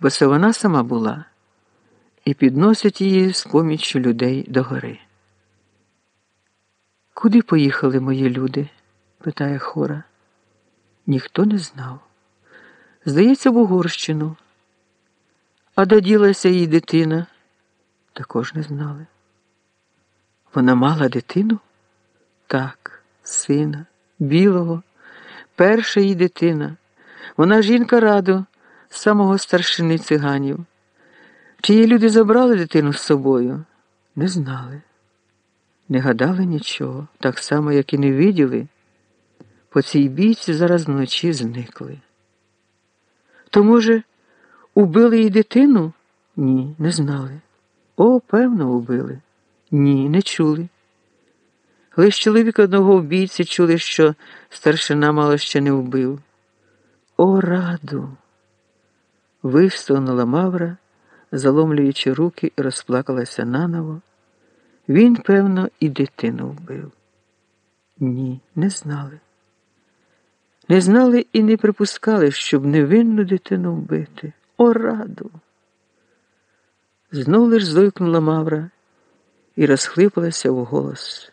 бо це вона сама була, і підносить її з поміччю людей до гори. Куди поїхали мої люди? питає хора. Ніхто не знав. Здається, в Угорщину. А де ділася її дитина? Також не знали. Вона мала дитину? Так, сина, білого, перша її дитина. Вона жінка радо, самого старшини циганів. Чи її люди забрали дитину з собою? Не знали. Не гадали нічого, так само, як і не виділи. По цій бійці зараз вночі зникли. То, може, убили її дитину? Ні, не знали. О, певно, убили. Ні, не чули. Лиш чоловік одного вбійці чули, що старшина мало ще не вбив. О, раду! Вистогнула Мавра, заломлюючи руки, і розплакалася наново. Він, певно, і дитину вбив. Ні, не знали. Не знали і не припускали, щоб невинну дитину вбити. О, раду! Знов лиш зойкнула Мавра і розхлипалася в голос.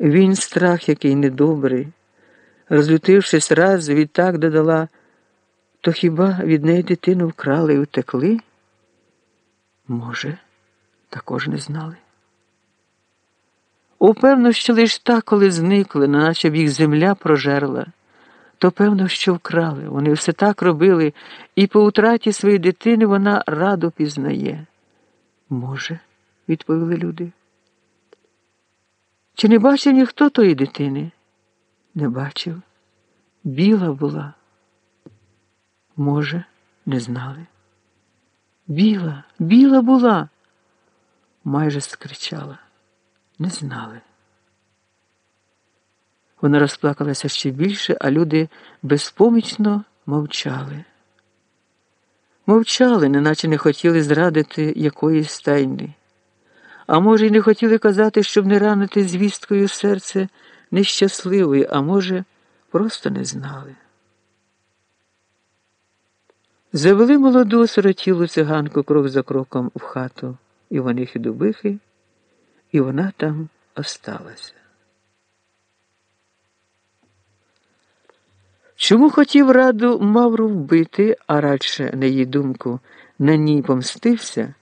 Він страх, який недобрий, розлютившись раз, відтак додала, то хіба від неї дитину вкрали і утекли? Може, також не знали. Упевно, що лиш так, коли зникли, наче б їх земля прожерла, то певно, що вкрали. Вони все так робили, і по утраті своєї дитини вона радо пізнає. Може, відповіли люди. Чи не бачив ніхто тої дитини? Не бачив. Біла була. Може, не знали. Біла, біла була, майже скричала. Не знали. Вона розплакалася ще більше, а люди безпомічно мовчали. Мовчали, неначе не хотіли зрадити якоїсь тайни. А може, й не хотіли казати, щоб не ранити звісткою серце нещасливої, а може, просто не знали. Завели молоду сиротілу циганку крок за кроком в хату і вони хідубихи, і вона там осталася. Чому хотів раду Мавру вбити, а радше, на її думку, на ній помстився,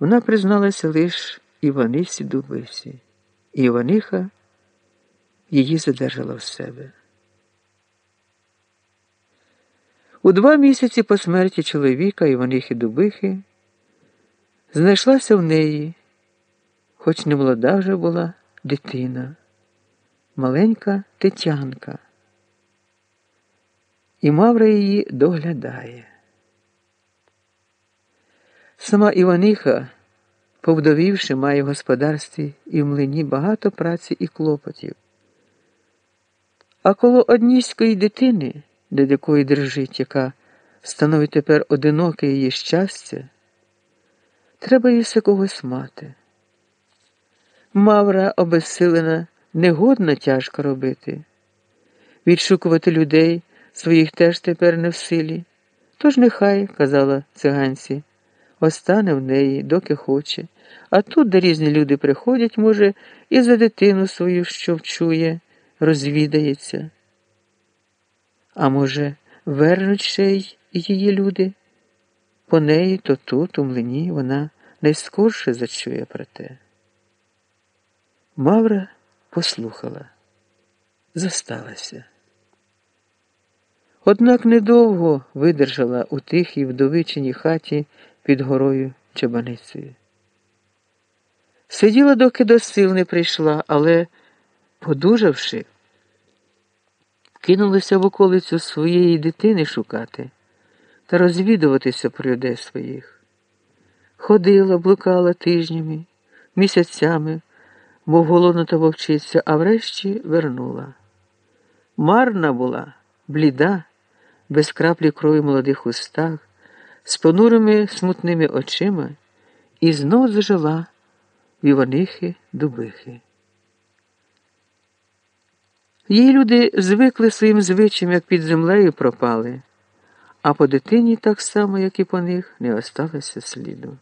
вона призналася лише Іванисі Дубисі. І Іваниха її задержала в себе. У два місяці по смерті чоловіка Іванихи Дубихи знайшлася в неї, хоч не молода вже була дитина, маленька Тетянка. І Мавра її доглядає. Сама Іваниха повдовівши, має в господарстві і в млині багато праці і клопотів. А коло одніської дитини, над якої держить, яка становить тепер одиноке її щастя, треба їй все когось мати. Мавра обезсилена, негодна тяжко робити, відшукувати людей своїх теж тепер не в силі. Тож нехай, казала циганці, остане в неї, доки хоче. А тут, де різні люди приходять, може, і за дитину свою, що вчує, розвідається. А може, вернуть ще й її люди? По неї то тут, у млині, вона найскорше зачує про те. Мавра послухала, зосталася. Однак недовго видержала у тихій вдовичиній хаті під горою Чебаницею. Сиділа, доки до сил не прийшла, але, подужавши, кинулася в околицю своєї дитини шукати та розвідуватися про людей своїх. Ходила, блукала тижнями, місяцями, мов голодна та вовчиця, а врешті вернула. Марна була, бліда, без краплі крові молодих устах, з понурими смутними очима, і знов зажила. Іванихи, Дубихи. Її люди звикли своїм звичаям, як під землею пропали, а по дитині так само, як і по них, не осталося сліду.